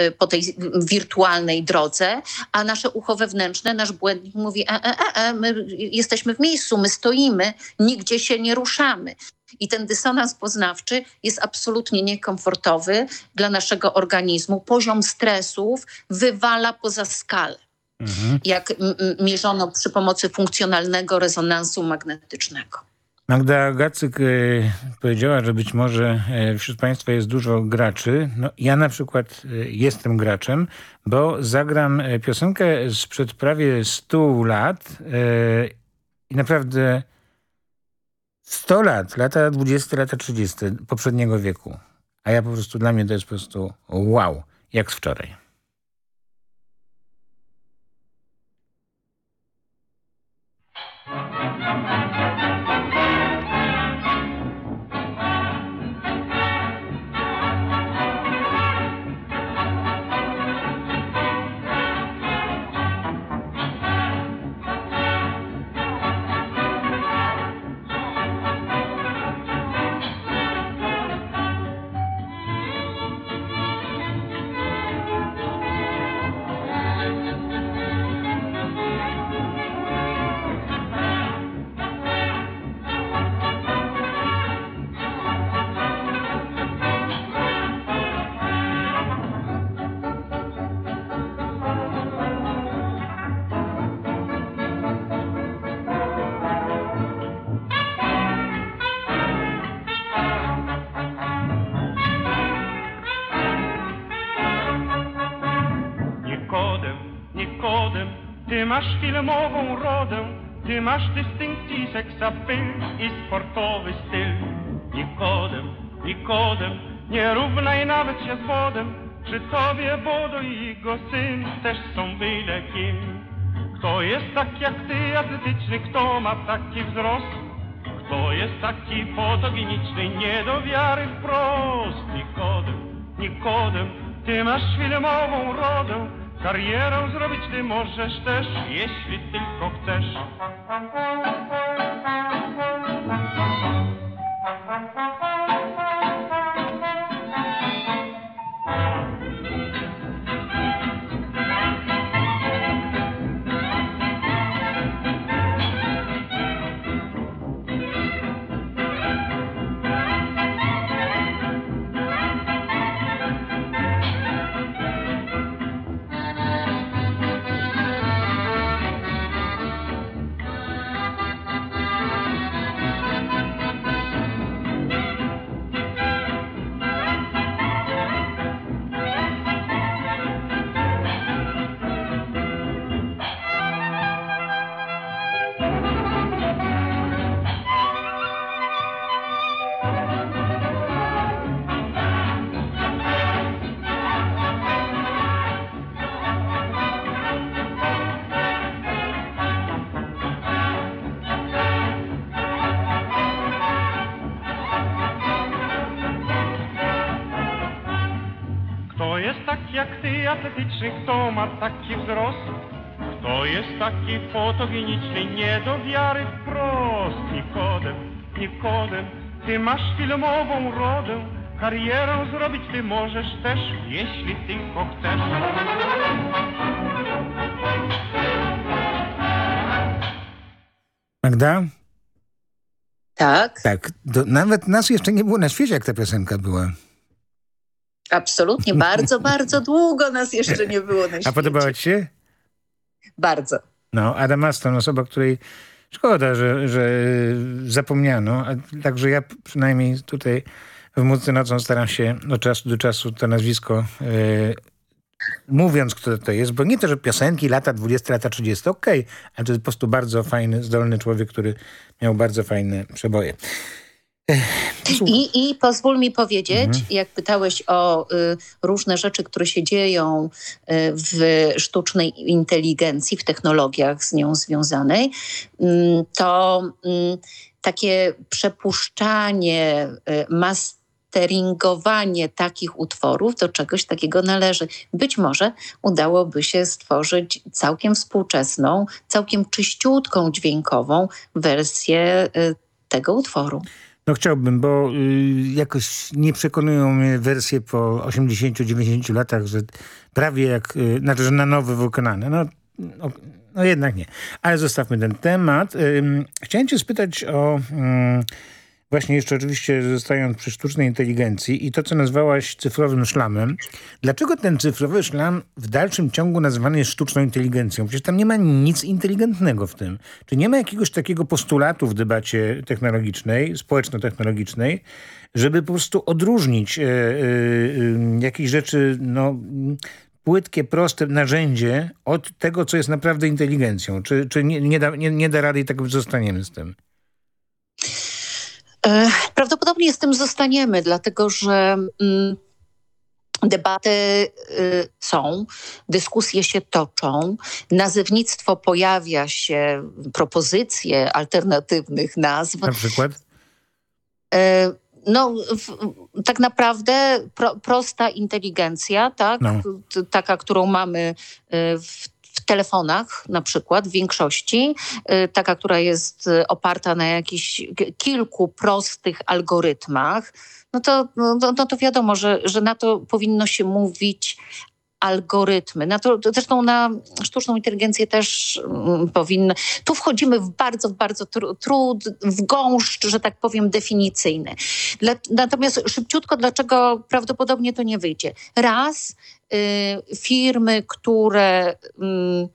Speaker 11: y, po tej wirtualnej drodze, a nasze ucho wewnętrzne, nasz błędnik mówi, e, e, e, e, my jesteśmy w miejscu, my stoimy, nigdzie się nie ruszamy. I ten dysonans poznawczy jest absolutnie niekomfortowy dla naszego organizmu. Poziom stresów wywala poza skalę,
Speaker 10: Mhm.
Speaker 11: jak mierzono przy pomocy funkcjonalnego rezonansu magnetycznego.
Speaker 10: Magda Gacyk e, powiedziała, że być może e, wśród Państwa jest dużo graczy. No, ja na przykład e, jestem graczem, bo zagram piosenkę sprzed prawie 100 lat i naprawdę 100 lat, lata 20, lata 30 poprzedniego wieku. A ja po prostu, dla mnie to jest po prostu wow, jak z wczoraj.
Speaker 12: Masz filmową rodę, ty masz dystynkcji, seksapyl i sportowy styl. Nikodem, Nikodem, nie równaj nawet się z wodem, Czy tobie Bodo i jego syn też są byle kim? Kto jest tak jak ty, atletyczny, kto ma taki wzrost? Kto jest taki fotogeniczny, nie do wiary wprost? Nikodem, Nikodem, ty masz filmową rodę, karierę zrobić ty możesz też, jeśli tylko chcesz. Jest taki jak ty, atletyczny, kto ma taki wzrost? Kto jest taki fotogeniczny, nie do wiary wprost? Nikodem, Nikodem, ty masz filmową rodę, karierę zrobić ty możesz też, jeśli tylko chcesz.
Speaker 10: Magda?
Speaker 11: Tak,
Speaker 10: Tak. Do, nawet nas jeszcze nie było na świecie, jak ta piosenka była.
Speaker 11: Absolutnie. Bardzo, [laughs] bardzo długo nas jeszcze nie było na
Speaker 10: A
Speaker 11: świecie.
Speaker 10: podobała ci się?
Speaker 11: Bardzo.
Speaker 10: No, Adam Aston, osoba, której szkoda, że, że zapomniano. A także ja przynajmniej tutaj w Muzyce Nocą staram się od czasu do czasu to nazwisko e, mówiąc, kto to jest, bo nie to, że piosenki lata 20, lata 30, okej, ale to jest po prostu bardzo fajny, zdolny człowiek, który miał bardzo fajne przeboje.
Speaker 11: I, I pozwól mi powiedzieć,
Speaker 10: Mhm.
Speaker 11: jak pytałeś o y, różne rzeczy, które się dzieją y, w sztucznej inteligencji, w technologiach z nią związanej, mm, to mm, takie przepuszczanie, y, masteringowanie takich utworów do czegoś takiego należy. Być może udałoby się stworzyć całkiem współczesną, całkiem czyściutką dźwiękową wersję y, tego utworu.
Speaker 10: No chciałbym, bo y, jakoś nie przekonują mnie wersje po 80-90 latach, że prawie jak, y, znaczy, że na nowo wykonane. No, no, no jednak nie. Ale zostawmy ten temat. Ym, chciałem cię spytać o... ym, Właśnie jeszcze oczywiście zostając przy sztucznej inteligencji i to, co nazwałaś cyfrowym szlamem. Dlaczego ten cyfrowy szlam w dalszym ciągu nazywany jest sztuczną inteligencją? Przecież tam nie ma nic inteligentnego w tym. Czy nie ma jakiegoś takiego postulatu w debacie technologicznej, społeczno-technologicznej, żeby po prostu odróżnić e, e, jakieś rzeczy, no płytkie, proste narzędzie od tego, co jest naprawdę inteligencją? Czy, czy nie, nie, da, nie, nie da rady i tak zostaniemy z tym?
Speaker 11: E, Prawdopodobnie z tym zostaniemy, dlatego że mm, debaty y, są, dyskusje się toczą, nazewnictwo pojawia się, propozycje alternatywnych nazw.
Speaker 10: Na przykład?
Speaker 11: E, No, tak naprawdę pro, prosta inteligencja, tak?
Speaker 10: No.
Speaker 11: Taka, którą mamy w, w telefonach na przykład w większości, y, taka, która jest y, oparta na jakichś kilku prostych algorytmach, no to, no, to- no to wiadomo, że, że na to powinno się mówić algorytmy. Na to, zresztą na sztuczną inteligencję też mm, powinno. Tu wchodzimy w bardzo, bardzo tru, trud, w gąszcz, że tak powiem, definicyjny. Dla, natomiast szybciutko, dlaczego prawdopodobnie to nie wyjdzie? Raz, firmy, które mm,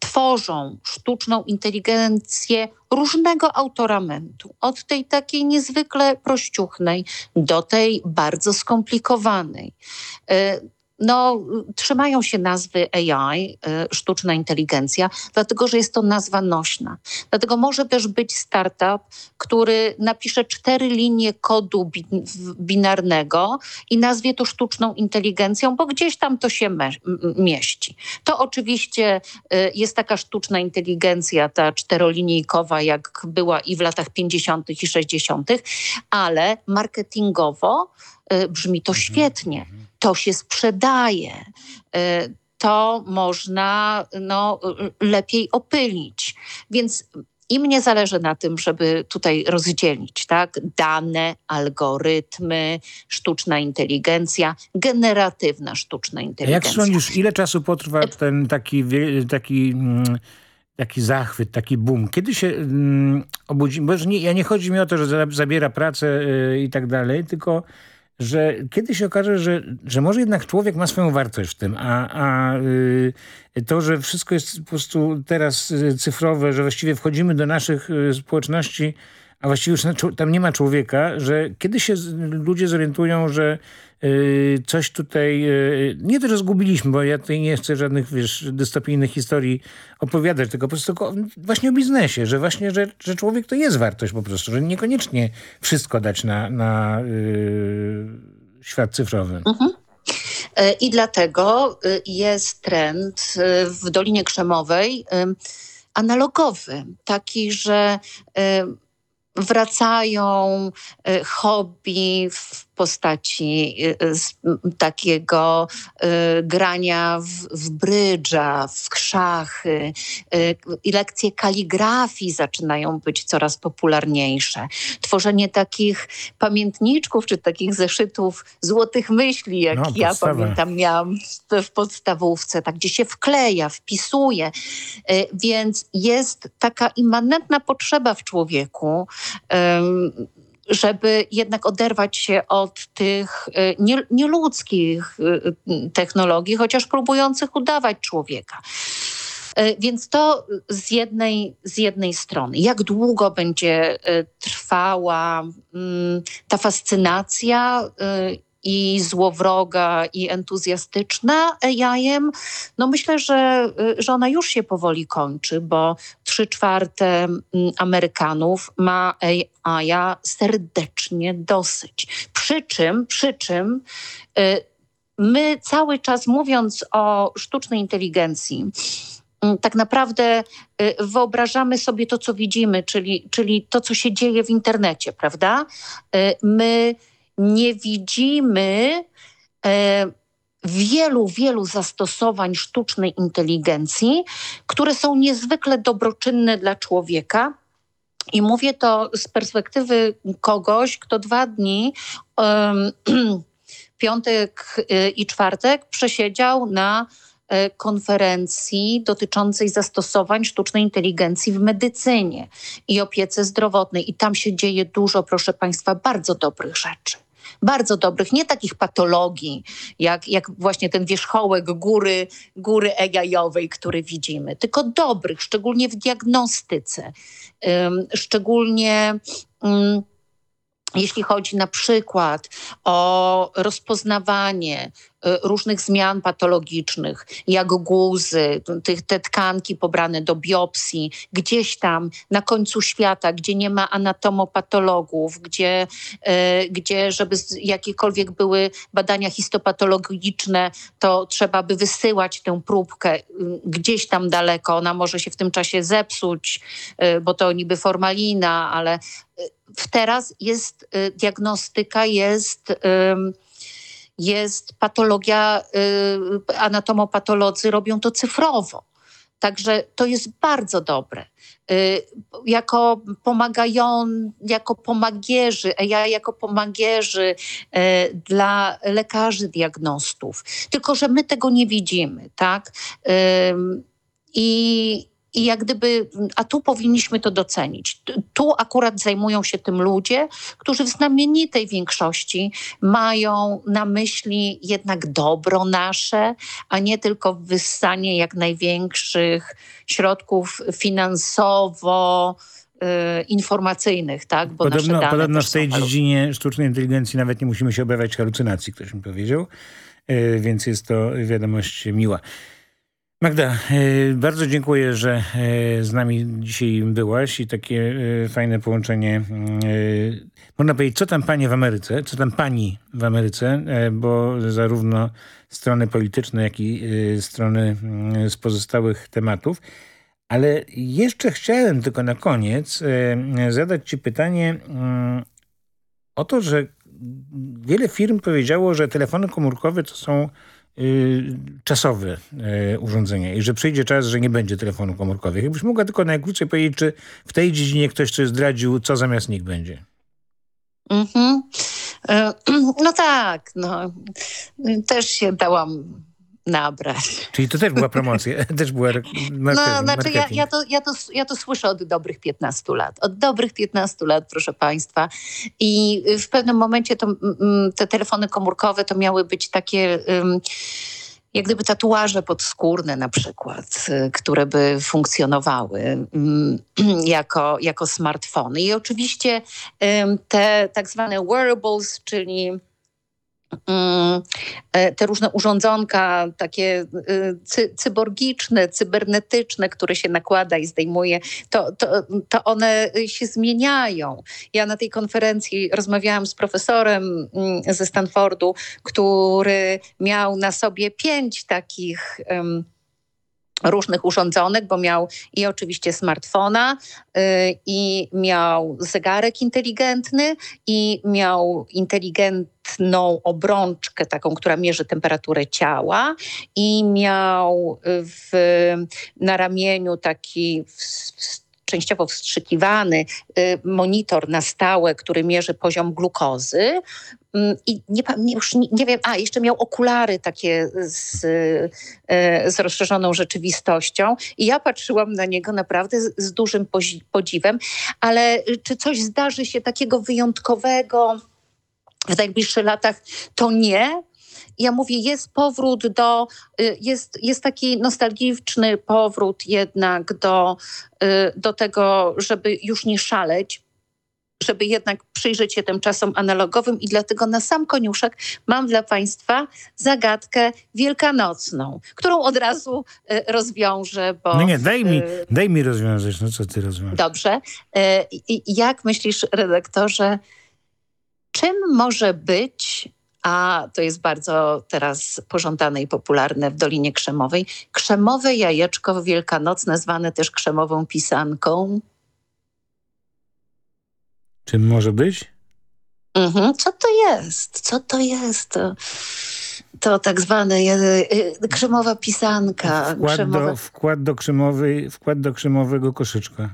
Speaker 11: tworzą sztuczną inteligencję różnego autoramentu, od tej takiej niezwykle prościuchnej do tej bardzo skomplikowanej. No, trzymają się nazwy AI, y, sztuczna inteligencja, dlatego że jest to nazwa nośna. Dlatego może też być startup, który napisze cztery linie kodu bi binarnego i nazwie to sztuczną inteligencją, bo gdzieś tam to się mieści. To oczywiście y, jest taka sztuczna inteligencja, ta czterolinijkowa, jak była i w latach 50. i 60., ale marketingowo y, brzmi to świetnie. To się sprzedaje. Y, to można no, lepiej opylić. Więc i mnie zależy na tym, żeby tutaj rozdzielić tak? dane, algorytmy, sztuczna inteligencja, generatywna sztuczna inteligencja.
Speaker 10: Jak sądzisz, ile czasu potrwa ten taki, taki, mm, taki zachwyt, taki boom? Kiedy się mm, obudzi? Bo nie, ja nie chodzi mi o to, że zabiera pracę yy, i tak dalej, tylko że kiedy się okaże, że, że może jednak człowiek ma swoją wartość w tym, a, a y, to, że wszystko jest po prostu teraz y, cyfrowe, że właściwie wchodzimy do naszych y, społeczności, a właściwie już tam nie ma człowieka, że kiedy się ludzie zorientują, że y, coś tutaj, y, nie to, że zgubiliśmy, bo ja tutaj nie chcę żadnych, wiesz, dystopijnych historii opowiadać, tylko po prostu właśnie o biznesie, że właśnie, że, że człowiek to jest wartość po prostu, że niekoniecznie wszystko dać na, na y, świat cyfrowy.
Speaker 11: Mhm. E, I dlatego jest trend w Dolinie Krzemowej analogowy, taki, że wracają hobby w postaci y, y, takiego y, grania w, w brydża, w szachy. I lekcje kaligrafii zaczynają być coraz popularniejsze. Tworzenie takich pamiętniczków, czy takich zeszytów złotych myśli, jak no, ja pamiętam, miałam w podstawówce, tak, gdzie się wkleja, wpisuje. Więc jest taka immanentna potrzeba w człowieku, żeby jednak oderwać się od tych y, nie, nieludzkich y, technologii, chociaż próbujących udawać człowieka. Y, więc to z jednej, z jednej strony. Jak długo będzie trwała mm, ta fascynacja i złowroga, i entuzjastyczna AI-em, no myślę, że, że ona już się powoli kończy, bo trzy czwarte mm, Amerykanów ma AI serdecznie dosyć. Przy czym, przy czym y, my cały czas mówiąc o sztucznej inteligencji, mm, tak naprawdę y, wyobrażamy sobie to, co widzimy, czyli, czyli to, co się dzieje w internecie, prawda? Y, my nie widzimy e, wielu, wielu zastosowań sztucznej inteligencji, które są niezwykle dobroczynne dla człowieka. I mówię to z perspektywy kogoś, kto dwa dni, um, [clears throat] piątek e, i czwartek, przesiedział na konferencji dotyczącej zastosowań sztucznej inteligencji w medycynie i opiece zdrowotnej. I tam się dzieje dużo, proszę Państwa, bardzo dobrych rzeczy bardzo dobrych, nie takich patologii, jak, jak właśnie ten wierzchołek góry, góry AI-owej, który widzimy, tylko dobrych, szczególnie w diagnostyce, um, szczególnie um, jeśli chodzi na przykład o rozpoznawanie y, różnych zmian patologicznych, jak guzy, tych, te tkanki pobrane do biopsji, gdzieś tam na końcu świata, gdzie nie ma anatomopatologów, gdzie, y, gdzie żeby jakiekolwiek były badania histopatologiczne, to trzeba by wysyłać tę próbkę gdzieś tam daleko. Ona może się w tym czasie zepsuć, bo to niby formalina, ale teraz jest y, diagnostyka, jest, jest patologia, y, anatomopatolodzy robią to cyfrowo. Także to jest bardzo dobre. Y, jako pomagają, jako pomagierzy, ja jako pomagierzy dla lekarzy diagnostów. Tylko, że my tego nie widzimy, tak? I, i jak gdyby, a tu powinniśmy to docenić. Tu akurat zajmują się tym ludzie, którzy w znamienitej większości mają na myśli jednak dobro nasze, a nie tylko wyssanie jak największych środków finansowo, y, informacyjnych, tak?
Speaker 10: Bo podobno podobno w tej dziedzinie sztucznej inteligencji nawet nie musimy się obawiać halucynacji, ktoś mi powiedział. e, więc jest to wiadomość miła. Magda, e, bardzo dziękuję, że e, z nami dzisiaj byłaś i takie e, fajne połączenie. Można powiedzieć, co tam panie w Ameryce, co tam pani w Ameryce, bo zarówno strony polityczne, jak i strony mm, z pozostałych tematów. Ale jeszcze chciałem tylko na koniec zadać ci pytanie mm, o to, że wiele firm powiedziało, że telefony komórkowe to są czasowe y, urządzenia i że przyjdzie czas, że nie będzie telefonu komórkowych. Jakbyś mogła tylko najkrócej powiedzieć, czy w tej dziedzinie ktoś coś zdradził, co zamiast nich będzie?
Speaker 11: Mhm. E, [clears throat] No tak, no. Też się dałam nabrać.
Speaker 10: Czyli to też była promocja, [laughs] też była
Speaker 11: No,
Speaker 10: marketing.
Speaker 11: znaczy ja, ja, to, ja, to, ja to słyszę od dobrych 15 lat. Od dobrych 15 lat, proszę Państwa. I w pewnym momencie to, te telefony komórkowe to miały być takie... jak gdyby tatuaże podskórne na przykład, y, które by funkcjonowały [clears throat] jako, jako smartfony. I oczywiście te tak zwane wearables, czyli te różne urządzonka takie y, cy, cyborgiczne, cybernetyczne, które się nakłada i zdejmuje, to, to, to one się zmieniają. Ja na tej konferencji rozmawiałam z profesorem mm, ze Stanfordu, który miał na sobie pięć takich em, różnych urządzonek, bo miał i oczywiście smartfona, y, i miał zegarek inteligentny, i miał inteligentną obrączkę, taką, która mierzy temperaturę ciała, i miał w, na ramieniu taki w, w, częściowo wstrzykiwany y, monitor na stałe, który mierzy poziom glukozy. Mm, I nie, już nie, nie wiem, a jeszcze miał okulary takie z, e, z rozszerzoną rzeczywistością. I ja patrzyłam na niego naprawdę z, z dużym podziwem, ale y, czy coś zdarzy się takiego wyjątkowego w najbliższych latach, to nie. Ja mówię, jest powrót do, y, jest, jest taki nostalgiczny powrót jednak do, y, do tego, żeby już nie szaleć, żeby jednak przyjrzeć się tym czasom analogowym i dlatego na sam koniuszek mam dla Państwa zagadkę wielkanocną, którą od razu y, rozwiążę, bo...
Speaker 10: No nie, daj mi,
Speaker 11: y,
Speaker 10: daj mi rozwiązać, no co ty rozwiążesz?
Speaker 11: Dobrze. Y, jak myślisz, redaktorze, czym może być, a to jest bardzo teraz pożądane i popularne w Dolinie Krzemowej, krzemowe jajeczko wielkanocne, zwane też krzemową pisanką?
Speaker 10: Czym może być?
Speaker 11: Mhm. Co to jest? Co to jest? To, to tak zwane y, y, krzemowa pisanka.
Speaker 10: Wkład
Speaker 11: krzemowe-
Speaker 10: do, wkład, do krzemowej, wkład do krzemowego koszyczka.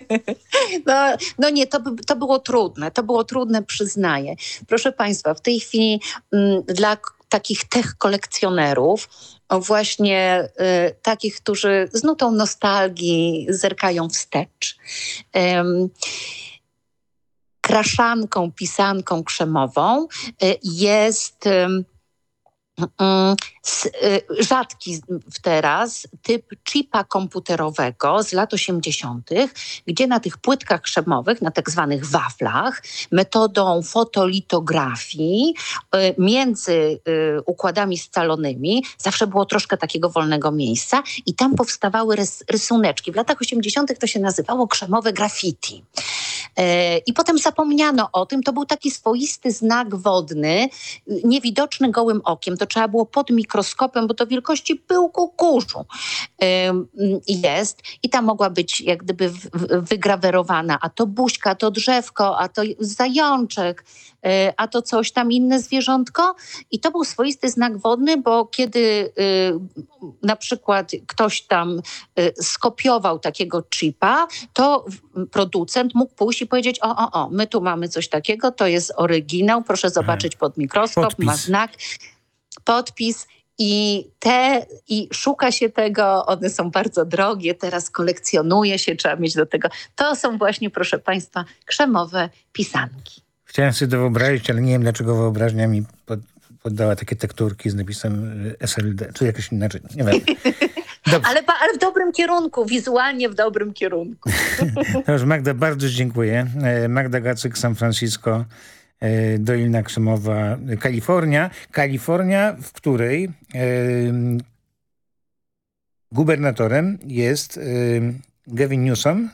Speaker 10: [laughs]
Speaker 11: No, no nie, to, to było trudne. To było trudne, przyznaję. Proszę Państwa, w tej chwili mm, dla takich tech kolekcjonerów, właśnie y, takich, którzy z nutą nostalgii zerkają wstecz, em, kraszanką, pisanką krzemową y, jest... ym, y, rzadki w teraz typ chipa komputerowego z lat 80., gdzie na tych płytkach krzemowych, na tak zwanych waflach, metodą fotolitografii y, między y, układami scalonymi zawsze było troszkę takiego wolnego miejsca i tam powstawały rys rysuneczki. W latach 80. to się nazywało krzemowe graffiti. E, I potem zapomniano o tym. To był taki swoisty znak wodny, niewidoczny gołym okiem. To trzeba było pod mikroskopem, bo to wielkości pyłku kurzu jest. I tam mogła być jak gdyby wygrawerowana, a to buźka, to drzewko, a to zajączek, y, a to coś tam inne zwierzątko. I to był swoisty znak wodny, bo kiedy y, na przykład ktoś tam y, skopiował takiego chipa, to producent mógł pójść i powiedzieć: O, o, o, my tu mamy coś takiego, to jest oryginał, proszę zobaczyć pod mikroskop,
Speaker 10: Podpis.
Speaker 11: ma znak, podpis. I te, i szuka się tego, one są bardzo drogie, teraz kolekcjonuje się, trzeba mieć do tego. To są właśnie, proszę Państwa, krzemowe pisanki.
Speaker 10: Chciałem sobie to wyobrazić, ale nie wiem dlaczego wyobraźnia mi pod, poddała takie tekturki z napisem SLD, czy jakoś inaczej, nie wiem. [laughs]
Speaker 11: Ale, ale, w dobrym kierunku, wizualnie w dobrym kierunku. [laughs]
Speaker 10: Dobrze, Magda, bardzo dziękuję. E, Magda Gacyk, San Francisco,
Speaker 9: e, Dolina Krzemowa, Kalifornia. Kalifornia, w której gubernatorem jest Gavin Newsom.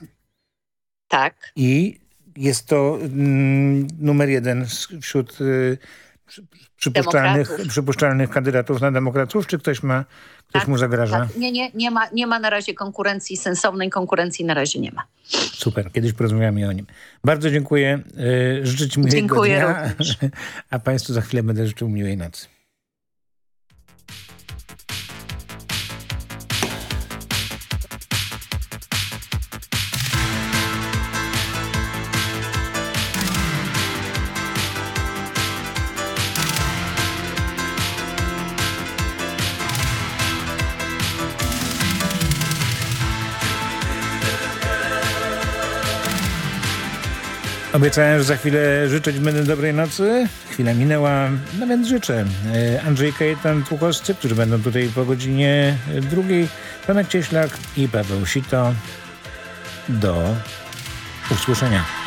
Speaker 11: Tak.
Speaker 9: I jest to mm, numer jeden wśród y, przypuszczalnych, przypuszczalnych kandydatów na demokratów, czy ktoś ma, ktoś tak, mu zagraża?
Speaker 11: Tak. Nie, nie, nie ma, nie ma na razie konkurencji, sensownej konkurencji na razie nie ma.
Speaker 9: Super, kiedyś porozmawiamy o nim. Bardzo dziękuję, y, życzę Ci miłego
Speaker 11: dziękuję
Speaker 9: dnia,
Speaker 11: również. [laughs]
Speaker 9: a Państwu za chwilę będę życzył miłej nocy. Obiecałem, że za chwilę życzyć będę dobrej nocy. Chwila minęła, no więc życzę. E, Andrzej Kajetan Tłukowscy, którzy będą tutaj po godzinie e, drugiej, Tomek Cieślak i Paweł Sito. Do usłyszenia.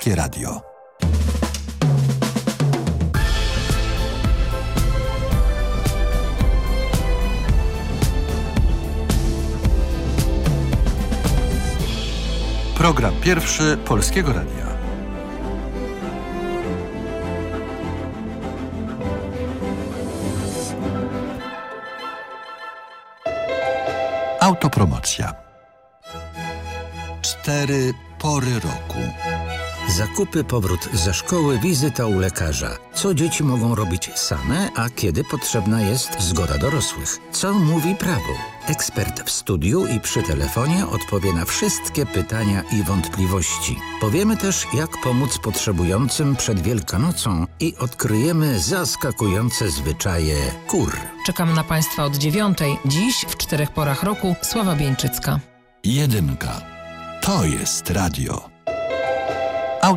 Speaker 5: Polskie Radio. Program pierwszy Polskiego Radia. Autopromocja. Cztery pory roku.
Speaker 13: Zakupy, powrót ze szkoły, wizyta u lekarza. Co dzieci mogą robić same, a kiedy potrzebna jest zgoda dorosłych? Co mówi prawo? Ekspert w studiu i przy telefonie odpowie na wszystkie pytania i wątpliwości. Powiemy też, jak pomóc potrzebującym przed Wielkanocą i odkryjemy zaskakujące zwyczaje kur.
Speaker 14: Czekamy na Państwa od dziewiątej. Dziś w czterech porach roku Sława Bieńczycka.
Speaker 5: Jedynka. To jest radio.